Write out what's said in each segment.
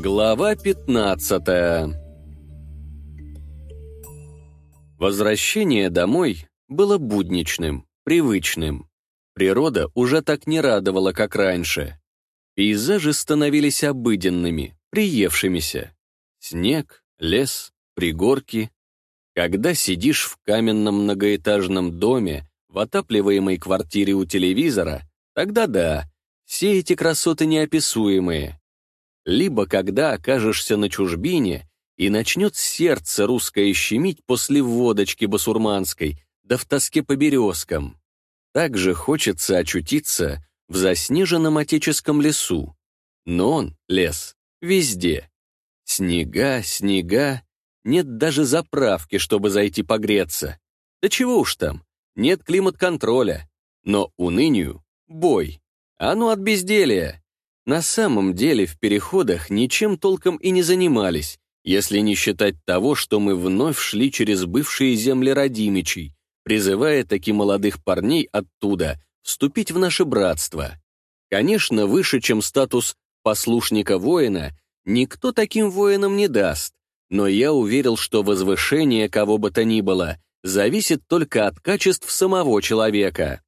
Глава 15 Возвращение домой было будничным, привычным. Природа уже так не радовала, как раньше. Пейзажи становились обыденными, приевшимися. Снег, лес, пригорки. Когда сидишь в каменном многоэтажном доме, в отапливаемой квартире у телевизора, тогда да, все эти красоты неописуемые. Либо когда окажешься на чужбине, и начнет сердце русское щемить после водочки басурманской, да в тоске по березкам. Также хочется очутиться в заснеженном отеческом лесу. Но он, лес, везде. Снега, снега, нет даже заправки, чтобы зайти погреться. Да чего уж там, нет климат-контроля. Но унынию — бой. А ну от безделия. На самом деле в переходах ничем толком и не занимались, если не считать того, что мы вновь шли через бывшие земли Радимичей, призывая таких молодых парней оттуда вступить в наше братство. Конечно, выше, чем статус послушника воина, никто таким воинам не даст, но я уверил, что возвышение кого бы то ни было зависит только от качеств самого человека.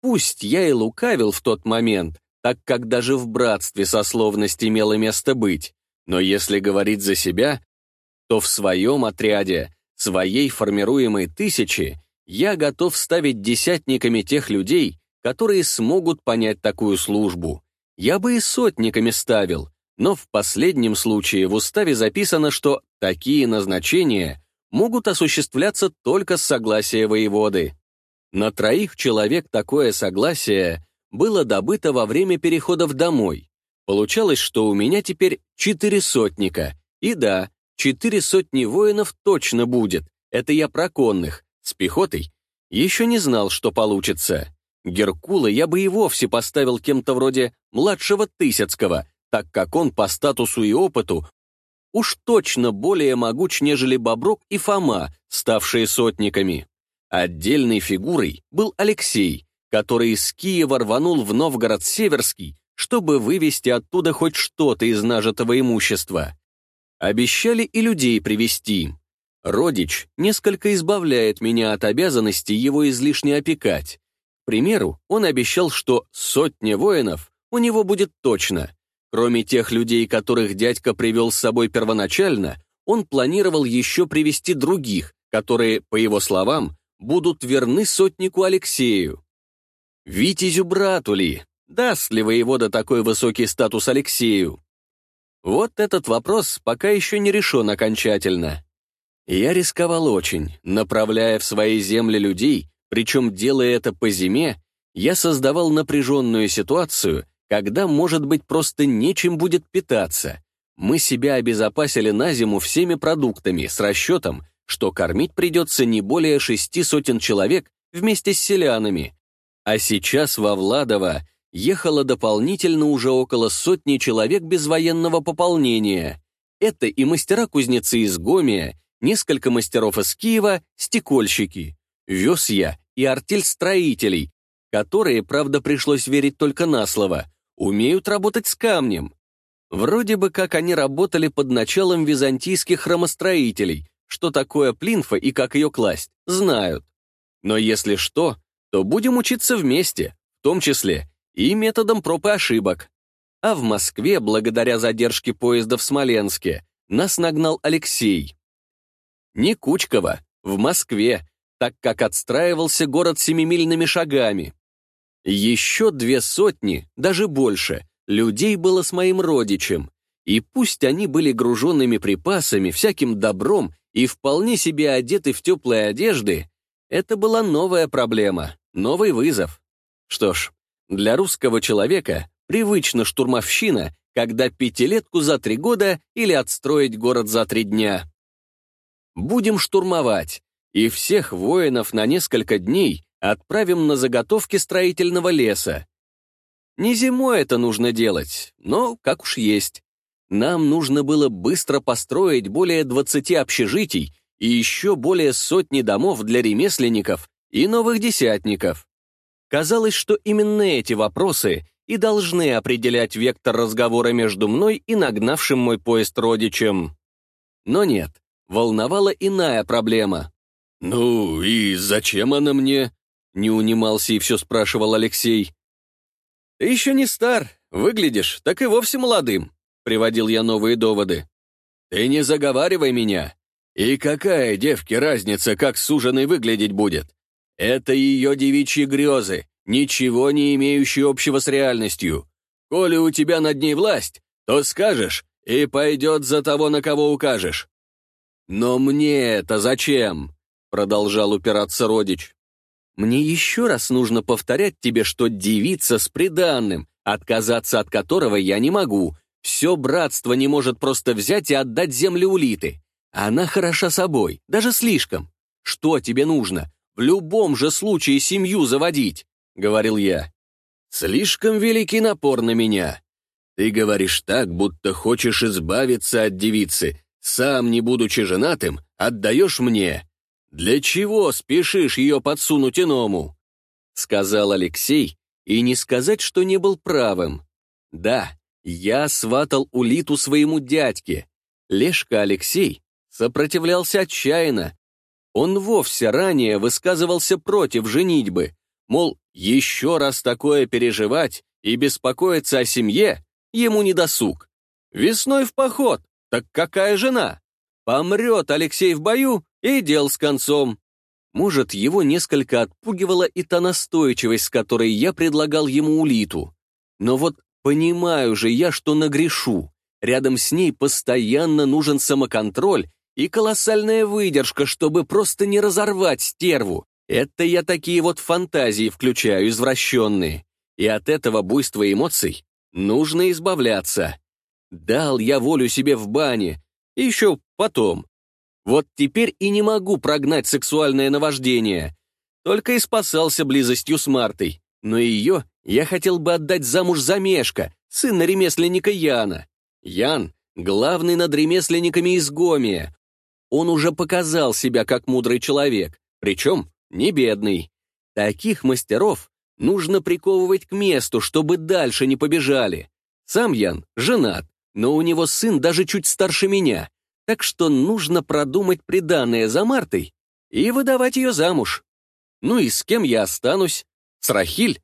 Пусть я и лукавил в тот момент, так как даже в братстве сословность имела место быть, но если говорить за себя, то в своем отряде, своей формируемой тысячи, я готов ставить десятниками тех людей, которые смогут понять такую службу. Я бы и сотниками ставил, но в последнем случае в уставе записано, что такие назначения могут осуществляться только с согласия воеводы. На троих человек такое согласие было добыто во время переходов домой, Получалось, что у меня теперь четыре сотника. И да, четыре сотни воинов точно будет. Это я про конных. С пехотой еще не знал, что получится. Геркула я бы и вовсе поставил кем-то вроде младшего Тысяцкого, так как он по статусу и опыту уж точно более могуч, нежели Боброк и Фома, ставшие сотниками. Отдельной фигурой был Алексей, который из Киева рванул в Новгород-Северский, чтобы вывести оттуда хоть что-то из нажитого имущества. Обещали и людей привести. Родич несколько избавляет меня от обязанности его излишне опекать. К примеру, он обещал, что сотня воинов у него будет точно. Кроме тех людей, которых дядька привел с собой первоначально, он планировал еще привести других, которые, по его словам, будут верны сотнику Алексею. Витязю брату ли, Даст ли воевода такой высокий статус Алексею? Вот этот вопрос пока еще не решен окончательно. Я рисковал очень, направляя в свои земли людей, причем делая это по зиме, я создавал напряженную ситуацию, когда, может быть, просто нечем будет питаться. Мы себя обезопасили на зиму всеми продуктами с расчетом, что кормить придется не более шести сотен человек вместе с селянами. А сейчас во Владово ехало дополнительно уже около сотни человек без военного пополнения. Это и мастера-кузнецы из Гомия, несколько мастеров из Киева, стекольщики. Вез я и артель строителей, которые, правда, пришлось верить только на слово, умеют работать с камнем. Вроде бы как они работали под началом византийских хромостроителей, что такое плинфа и как ее класть, знают. Но если что, то будем учиться вместе, в том числе и методом проб и ошибок. А в Москве, благодаря задержке поезда в Смоленске, нас нагнал Алексей. Не Кучково, в Москве, так как отстраивался город семимильными шагами. Еще две сотни, даже больше, людей было с моим родичем, и пусть они были груженными припасами, всяким добром и вполне себе одеты в теплые одежды, это была новая проблема, новый вызов. Что ж, для русского человека привычно штурмовщина, когда пятилетку за три года или отстроить город за три дня. Будем штурмовать, и всех воинов на несколько дней отправим на заготовки строительного леса. Не зимой это нужно делать, но как уж есть. Нам нужно было быстро построить более 20 общежитий и еще более сотни домов для ремесленников и новых десятников. Казалось, что именно эти вопросы и должны определять вектор разговора между мной и нагнавшим мой поезд родичем. Но нет, волновала иная проблема. «Ну и зачем она мне?» — не унимался и все спрашивал Алексей. «Ты еще не стар, выглядишь, так и вовсе молодым», — приводил я новые доводы. «Ты не заговаривай меня. И какая девке разница, как суженый выглядеть будет? Это ее девичьи грезы, ничего не имеющие общего с реальностью. Коли у тебя над ней власть, то скажешь, и пойдет за того, на кого укажешь. «Но мне это зачем?» — продолжал упираться родич. «Мне еще раз нужно повторять тебе, что девица с приданным, отказаться от которого я не могу. Все братство не может просто взять и отдать землю улиты. Она хороша собой, даже слишком. Что тебе нужно? В любом же случае семью заводить», — говорил я. «Слишком великий напор на меня. Ты говоришь так, будто хочешь избавиться от девицы, сам, не будучи женатым, отдаешь мне. Для чего спешишь ее подсунуть иному?» Сказал Алексей, и не сказать, что не был правым. Да, я сватал улиту своему дядьке. Лешка Алексей сопротивлялся отчаянно. Он вовсе ранее высказывался против женитьбы, мол, еще раз такое переживать и беспокоиться о семье ему не досуг. Весной в поход, так какая жена? Помрет Алексей в бою, и дел с концом. Может, его несколько отпугивала и та настойчивость, с которой я предлагал ему улиту. Но вот понимаю же я, что нагрешу. Рядом с ней постоянно нужен самоконтроль и колоссальная выдержка, чтобы просто не разорвать стерву. Это я такие вот фантазии включаю, извращенные. И от этого буйства эмоций нужно избавляться. Дал я волю себе в бане, и еще потом. Вот теперь и не могу прогнать сексуальное наваждение. Только и спасался близостью с Мартой. Но ее я хотел бы отдать замуж за Мешка, сына ремесленника Яна. Ян — главный над ремесленниками из Гомия. Он уже показал себя как мудрый человек, причем не бедный. Таких мастеров нужно приковывать к месту, чтобы дальше не побежали. Сам Ян женат, но у него сын даже чуть старше меня, так что нужно продумать приданное за Мартой и выдавать ее замуж. Ну и с кем я останусь? С Рахиль?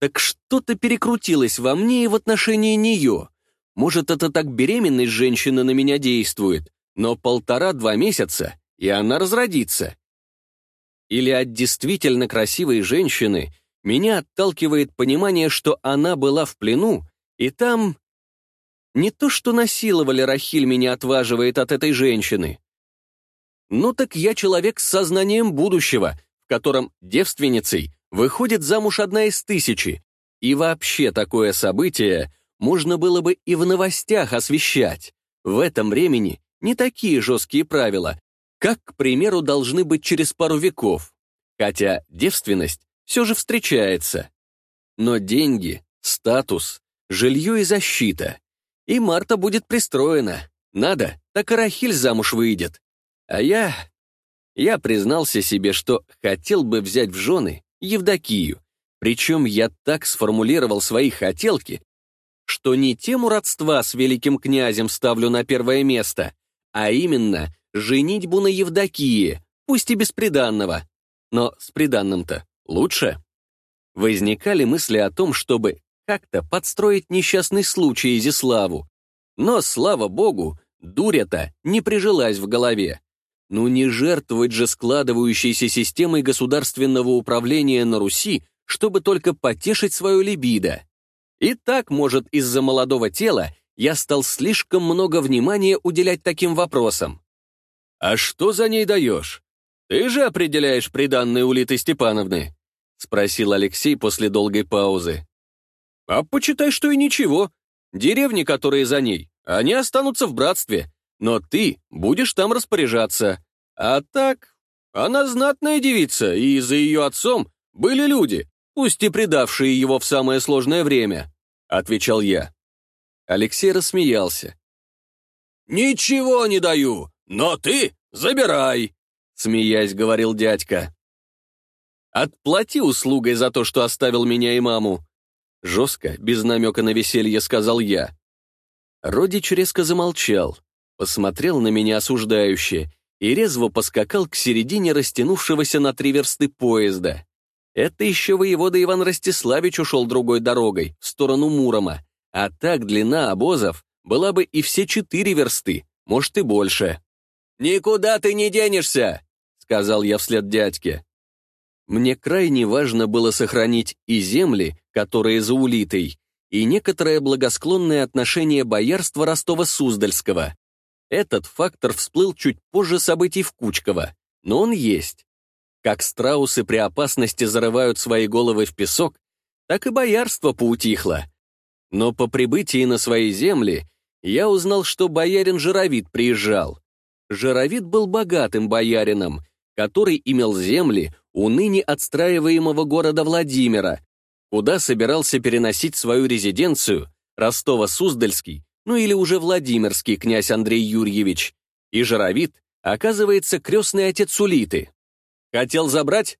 Так что-то перекрутилось во мне и в отношении нее. Может, это так беременность женщины на меня действует, но полтора-два месяца, и она разродится. Или от действительно красивой женщины меня отталкивает понимание, что она была в плену, и там не то, что насиловали Рахиль меня отваживает от этой женщины. Ну так я человек с сознанием будущего, в котором девственницей выходит замуж одна из тысячи, и вообще такое событие можно было бы и в новостях освещать. В этом времени не такие жесткие правила, как, к примеру, должны быть через пару веков, хотя девственность все же встречается. Но деньги, статус, жилье и защита и Марта будет пристроена. Надо, так и Рахиль замуж выйдет. А я... Я признался себе, что хотел бы взять в жены Евдокию. Причем я так сформулировал свои хотелки, что не тему родства с великим князем ставлю на первое место, а именно женитьбу на Евдокии, пусть и без приданного. Но с приданным-то лучше. Возникали мысли о том, чтобы как-то подстроить несчастный случай Изиславу. Но, слава богу, дуря-то не прижилась в голове. Ну не жертвовать же складывающейся системой государственного управления на Руси, чтобы только потешить свою либидо. И так, может, из-за молодого тела я стал слишком много внимания уделять таким вопросам. «А что за ней даешь? Ты же определяешь приданные улиты Степановны?» — спросил Алексей после долгой паузы. А почитай, что и ничего. Деревни, которые за ней, они останутся в братстве, но ты будешь там распоряжаться. А так, она знатная девица, и за ее отцом были люди, пусть и предавшие его в самое сложное время», — отвечал я. Алексей рассмеялся. «Ничего не даю, но ты забирай», — смеясь говорил дядька. «Отплати услугой за то, что оставил меня и маму», Жестко, без намека на веселье, сказал я. Родич резко замолчал, посмотрел на меня осуждающе и резво поскакал к середине растянувшегося на три версты поезда. Это еще воевода Иван Ростиславич ушел другой дорогой, в сторону Мурома, а так длина обозов была бы и все четыре версты, может и больше. «Никуда ты не денешься!» — сказал я вслед дядьке. Мне крайне важно было сохранить и земли, которые за улитой, и некоторое благосклонное отношение боярства Ростова-Суздальского. Этот фактор всплыл чуть позже событий в Кучково, но он есть. Как страусы при опасности зарывают свои головы в песок, так и боярство поутихло. Но по прибытии на свои земли я узнал, что боярин Жировид приезжал. Жировид был богатым боярином, который имел земли у ныне отстраиваемого города Владимира, куда собирался переносить свою резиденцию Ростова-Суздальский, ну или уже Владимирский князь Андрей Юрьевич, и Жировид, оказывается, крестный отец Улиты. «Хотел забрать?»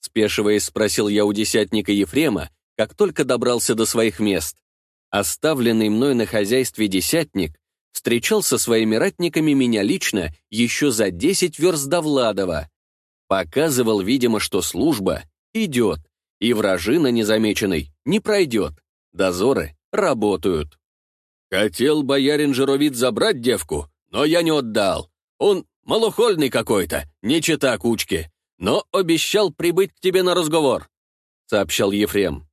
Спешиваясь, спросил я у десятника Ефрема, как только добрался до своих мест. Оставленный мной на хозяйстве десятник встречал со своими ратниками меня лично еще за десять верст до Владова. Показывал, видимо, что служба идет, и вражина незамеченной не пройдет. Дозоры работают. Хотел боярин Жировид забрать девку, но я не отдал. Он малохольный какой-то, не чита кучки, но обещал прибыть к тебе на разговор», — сообщал Ефрем.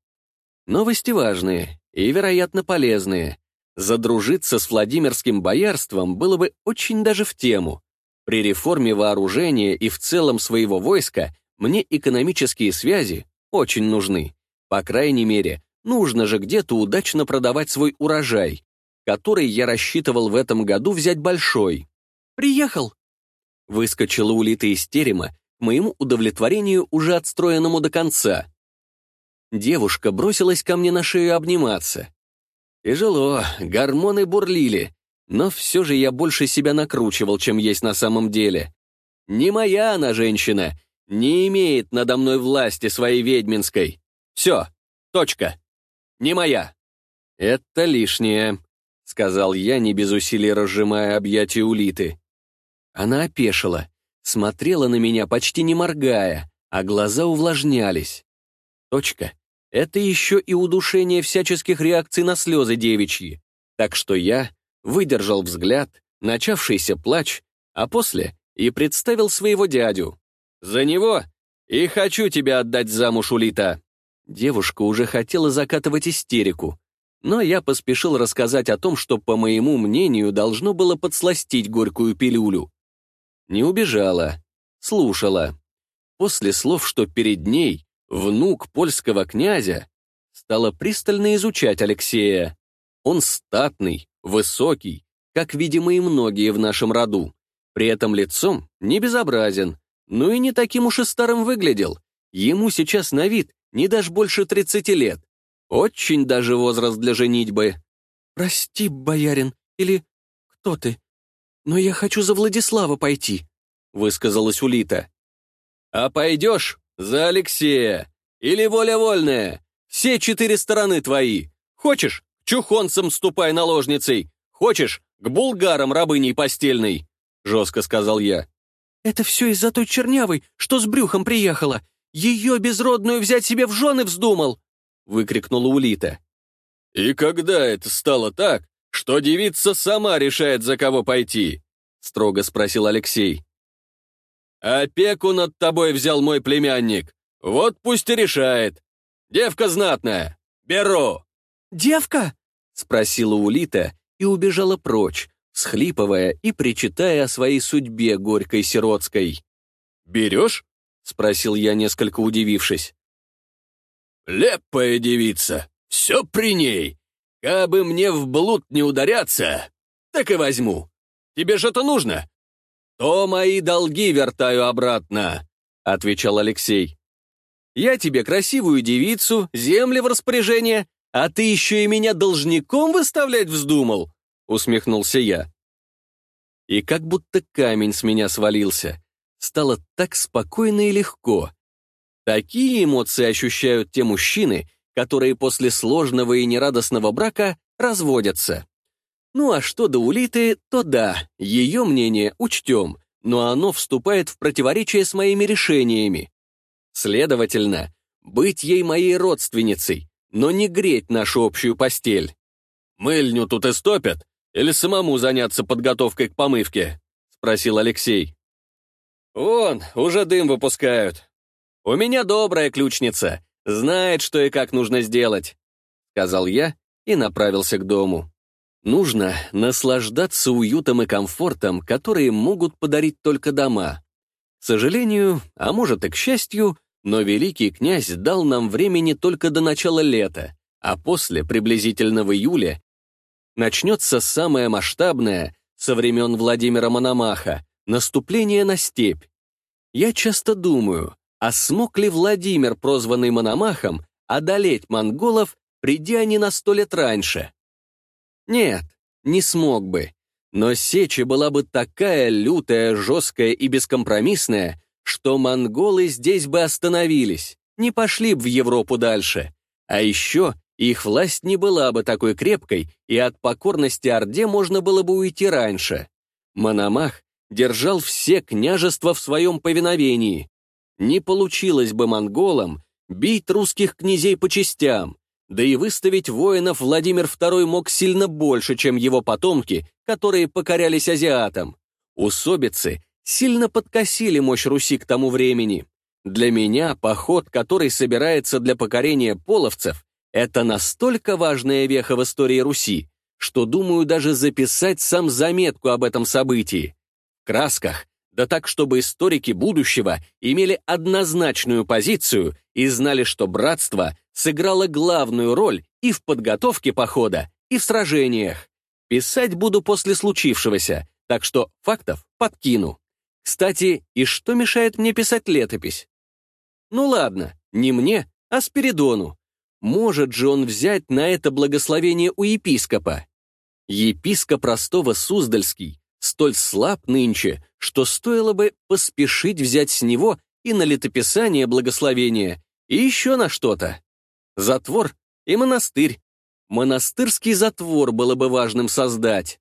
Новости важные и, вероятно, полезные. Задружиться с Владимирским боярством было бы очень даже в тему. При реформе вооружения и в целом своего войска мне экономические связи очень нужны. По крайней мере, нужно же где-то удачно продавать свой урожай, который я рассчитывал в этом году взять большой. «Приехал!» Выскочила улита из терема, к моему удовлетворению уже отстроенному до конца. Девушка бросилась ко мне на шею обниматься. Тяжело, гормоны бурлили, но все же я больше себя накручивал, чем есть на самом деле. Не моя она женщина, не имеет надо мной власти своей ведьминской. Все, точка. Не моя. Это лишнее, сказал я, не без усилий разжимая объятия улиты. Она опешила, смотрела на меня, почти не моргая, а глаза увлажнялись. Точка. Это еще и удушение всяческих реакций на слезы девичьи. Так что я выдержал взгляд, начавшийся плач, а после и представил своего дядю. «За него и хочу тебя отдать замуж, Улита!» Девушка уже хотела закатывать истерику, но я поспешил рассказать о том, что, по моему мнению, должно было подсластить горькую пилюлю. Не убежала, слушала. После слов, что перед ней внук польского князя, стала пристально изучать Алексея. Он статный, высокий, как, видимо, и многие в нашем роду. При этом лицом не безобразен, но и не таким уж и старым выглядел. Ему сейчас на вид не дашь больше 30 лет. Очень даже возраст для женитьбы. «Прости, боярин, или кто ты? Но я хочу за Владислава пойти», — высказалась Улита. «А пойдешь за Алексея. Или воля вольная. Все четыре стороны твои. Хочешь, к чухонцам ступай наложницей. Хочешь, к булгарам рабыней постельной», — жестко сказал я. «Это все из-за той чернявой, что с брюхом приехала. Ее безродную взять себе в жены вздумал!» — выкрикнула Улита. «И когда это стало так, что девица сама решает, за кого пойти?» — строго спросил Алексей. «Опеку над тобой взял мой племянник. Вот пусть и решает. Девка знатная. Беру». «Девка?» — спросила Улита и убежала прочь, схлипывая и причитая о своей судьбе горькой сиротской. «Берешь?» — спросил я, несколько удивившись. «Лепая девица, все при ней. Кабы мне в блуд не ударяться, так и возьму. Тебе что-то нужно? «То мои долги вертаю обратно», — отвечал Алексей. «Я тебе красивую девицу, земли в распоряжение, а ты еще и меня должником выставлять вздумал», — усмехнулся я. И как будто камень с меня свалился. Стало так спокойно и легко. Такие эмоции ощущают те мужчины, которые после сложного и нерадостного брака разводятся. Ну а что до Улиты, то да, ее мнение учтем, но оно вступает в противоречие с моими решениями. Следовательно, быть ей моей родственницей, но не греть нашу общую постель. «Мыльню тут истопят? Или самому заняться подготовкой к помывке?» — спросил Алексей. «Вон, уже дым выпускают. У меня добрая ключница, знает, что и как нужно сделать», — сказал я и направился к дому. Нужно наслаждаться уютом и комфортом, которые могут подарить только дома. К сожалению, а может и к счастью, но великий князь дал нам времени только до начала лета, а после, приблизительно в июле, начнется самое масштабное со времен Владимира Мономаха наступление на степь. Я часто думаю, а смог ли Владимир, прозванный Мономахом, одолеть монголов, придя они на сто лет раньше? Нет, не смог бы. Но сеча была бы такая лютая, жесткая и бескомпромиссная, что монголы здесь бы остановились, не пошли бы в Европу дальше. А еще их власть не была бы такой крепкой, и от покорности Орде можно было бы уйти раньше. Мономах держал все княжества в своем повиновении. Не получилось бы монголам бить русских князей по частям, да и выставить воинов Владимир II мог сильно больше, чем его потомки, которые покорялись азиатам. Усобицы сильно подкосили мощь Руси к тому времени. Для меня поход, который собирается для покорения половцев, это настолько важная веха в истории Руси, что думаю даже записать сам заметку об этом событии. В красках, да так, чтобы историки будущего имели однозначную позицию и знали, что братство сыграло главную роль и в подготовке похода, и в сражениях. Писать буду после случившегося, так что фактов подкину. Кстати, и что мешает мне писать летопись? Ну ладно, не мне, а Спиридону. Может же он взять на это благословение у епископа? Епископ Ростова Суздальский столь слаб нынче, что стоило бы поспешить взять с него и на летописание благословения, и еще на что-то. Затвор и монастырь. Монастырский затвор было бы важным создать.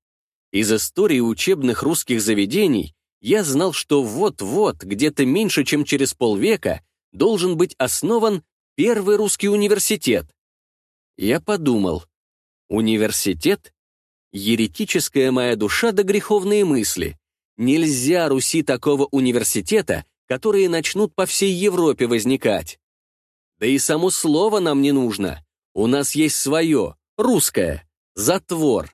Из истории учебных русских заведений я знал, что вот-вот, где-то меньше, чем через полвека, должен быть основан первый русский университет. Я подумал, университет? Еретическая моя душа да греховные мысли. Нельзя Руси такого университета, которые начнут по всей Европе возникать. Да и само слово нам не нужно. У нас есть свое, русское, затвор.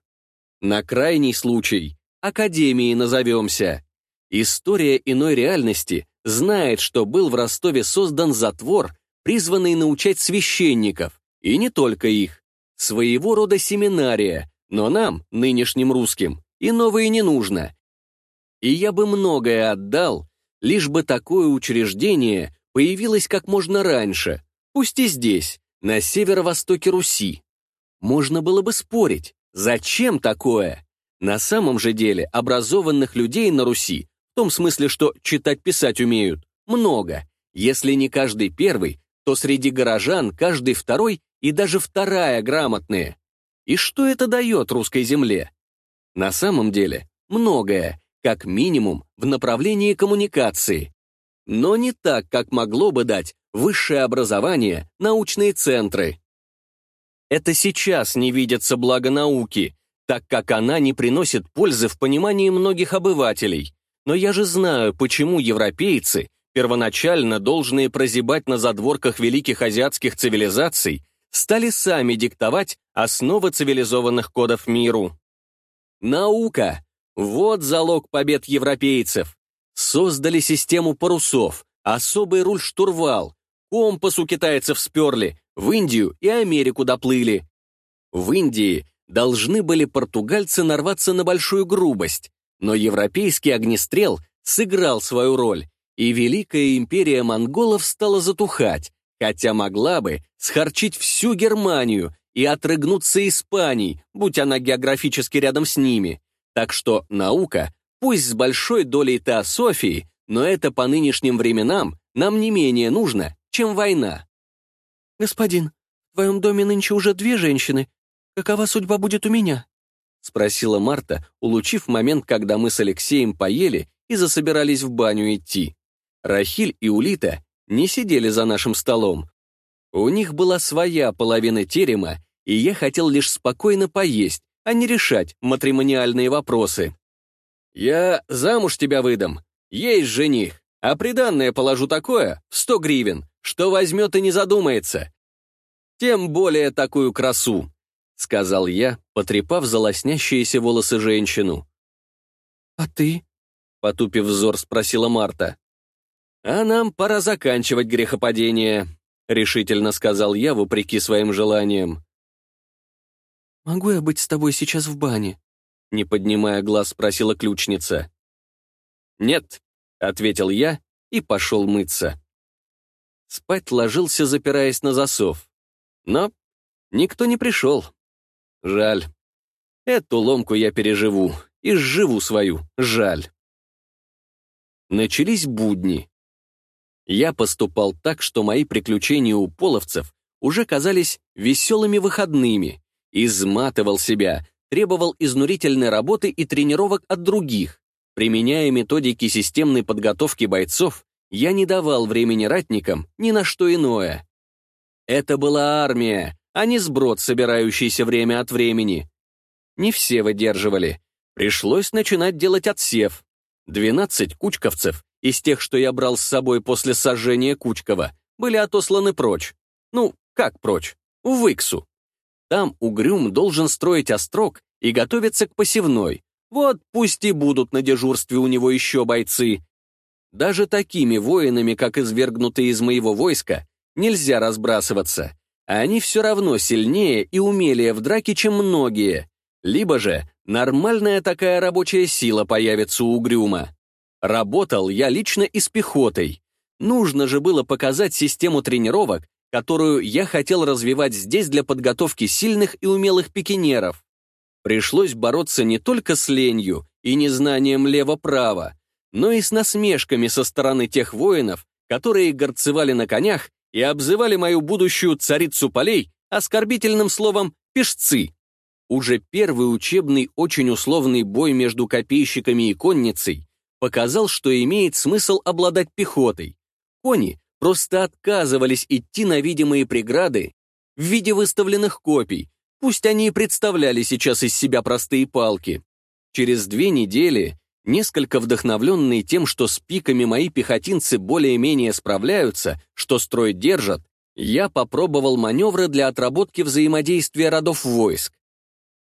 На крайний случай Академией назовемся. История иной реальности знает, что был в Ростове создан затвор, призванный научать священников, и не только их. Своего рода семинария, но нам, нынешним русским, и новые не нужно. И я бы многое отдал, лишь бы такое учреждение появилось как можно раньше, Пусть и здесь, на северо-востоке Руси. Можно было бы спорить, зачем такое? На самом же деле образованных людей на Руси, в том смысле, что читать-писать умеют, много. Если не каждый первый, то среди горожан каждый второй и даже вторая грамотные. И что это дает русской земле? На самом деле, многое, как минимум в направлении коммуникации. Но не так, как могло бы дать высшее образование, научные центры. Это сейчас не видится благо науки, так как она не приносит пользы в понимании многих обывателей. Но я же знаю, почему европейцы, первоначально должные прозябать на задворках великих азиатских цивилизаций, стали сами диктовать основы цивилизованных кодов миру. Наука — вот залог побед европейцев. Создали систему парусов, особый руль-штурвал, Компас у китайцев сперли, в Индию и Америку доплыли. В Индии должны были португальцы нарваться на большую грубость, но европейский огнестрел сыграл свою роль, и Великая империя монголов стала затухать, хотя могла бы схарчить всю Германию и отрыгнуться Испанией, будь она географически рядом с ними. Так что наука, пусть с большой долей теософии, но это по нынешним временам нам не менее нужно, чем война. «Господин, твоем доме нынче уже две женщины. Какова судьба будет у меня?» — спросила Марта, улучив момент, когда мы с Алексеем поели и засобирались в баню идти. Рахиль и Улита не сидели за нашим столом. У них была своя половина терема, и я хотел лишь спокойно поесть, а не решать матримониальные вопросы. «Я замуж тебя выдам. Есть жених, а приданное положу такое, в сто гривен, что возьмет и не задумается. Тем более такую красу», — сказал я, потрепав за лоснящиеся волосы женщину. «А ты?» — потупив взор, спросила Марта. «А нам пора заканчивать грехопадение», — решительно сказал я, вопреки своим желаниям. «Могу я быть с тобой сейчас в бане?» Не поднимая глаз, спросила ключница. «Нет», — ответил я и пошел мыться. Спать ложился, запираясь на засов. Но никто не пришел. Жаль. Эту ломку я переживу и сживу свою, жаль. Начались будни. Я поступал так, что мои приключения у половцев уже казались веселыми выходными, изматывал себя, требовал изнурительной работы и тренировок от других. Применяя методики системной подготовки бойцов, я не давал времени ратникам ни на что иное. Это была армия, а не сброд, собирающийся время от времени. Не все выдерживали. Пришлось начинать делать отсев. Двенадцать кучковцев из тех, что я брал с собой после сожжения Кучкова, были отосланы прочь. Ну, как прочь? В Иксу. Там Угрюм должен строить острог и готовиться к посевной. Вот пусть и будут на дежурстве у него еще бойцы. Даже такими воинами, как извергнутые из моего войска, нельзя разбрасываться. Они все равно сильнее и умелее в драке, чем многие. Либо же нормальная такая рабочая сила появится у Угрюма. Работал я лично и с пехотой. Нужно же было показать систему тренировок, которую я хотел развивать здесь для подготовки сильных и умелых пикинеров. Пришлось бороться не только с ленью и незнанием лево-право, но и с насмешками со стороны тех воинов, которые горцевали на конях и обзывали мою будущую царицу полей оскорбительным словом «пешцы». Уже первый учебный очень условный бой между копейщиками и конницей показал, что имеет смысл обладать пехотой. Кони просто отказывались идти на видимые преграды в виде выставленных копий, пусть они и представляли сейчас из себя простые палки. Через две недели, несколько вдохновленные тем, что с пиками мои пехотинцы более-менее справляются, что строй держат, я попробовал маневры для отработки взаимодействия родов войск.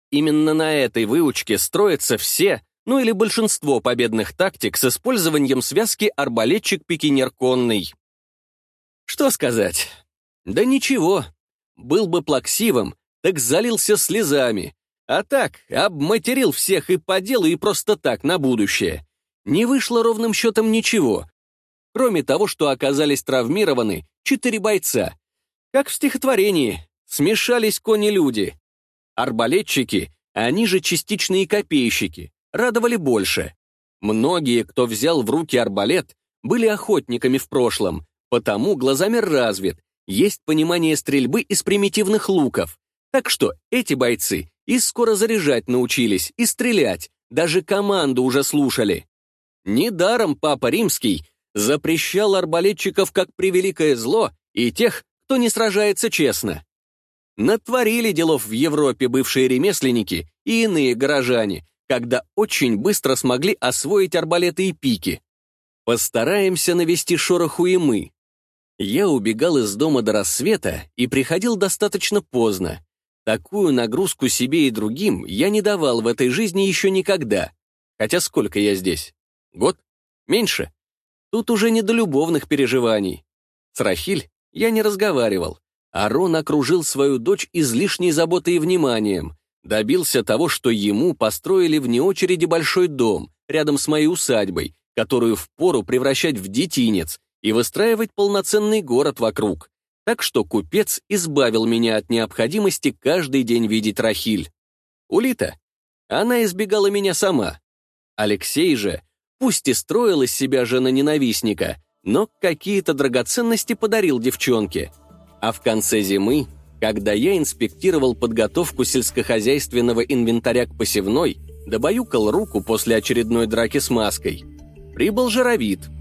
Именно на этой выучке строятся все, ну или большинство победных тактик с использованием связки арбалетчик-пикинер конный. Что сказать? Да ничего. Был бы плаксивым, так залился слезами. А так, обматерил всех и по делу, и просто так, на будущее. Не вышло ровным счетом ничего. Кроме того, что оказались травмированы четыре бойца. Как в стихотворении, смешались кони-люди. Арбалетчики, они же частичные копейщики радовали больше. Многие, кто взял в руки арбалет, были охотниками в прошлом, потому глазомер развит, есть понимание стрельбы из примитивных луков. Так что эти бойцы и скоро заряжать научились, и стрелять, даже команду уже слушали. Недаром Папа Римский запрещал арбалетчиков как превеликое зло и тех, кто не сражается честно. Натворили делов в Европе бывшие ремесленники и иные горожане, когда очень быстро смогли освоить арбалеты и пики. Постараемся навести шороху и мы. Я убегал из дома до рассвета и приходил достаточно поздно. Такую нагрузку себе и другим я не давал в этой жизни еще никогда. Хотя сколько я здесь? Год? Меньше? Тут уже не до любовных переживаний. С Рахиль я не разговаривал. Арон окружил свою дочь излишней заботой и вниманием, Добился того, что ему построили вне очереди большой дом, рядом с моей усадьбой, которую впору превращать в детинец и выстраивать полноценный город вокруг. Так что купец избавил меня от необходимости каждый день видеть Рахиль. Улита. Она избегала меня сама. Алексей же, пусть и строил из себя жена-ненавистника, но какие-то драгоценности подарил девчонке. А в конце зимы Когда я инспектировал подготовку сельскохозяйственного инвентаря к посевной, добаюкал руку после очередной драки с маской, прибыл жировид –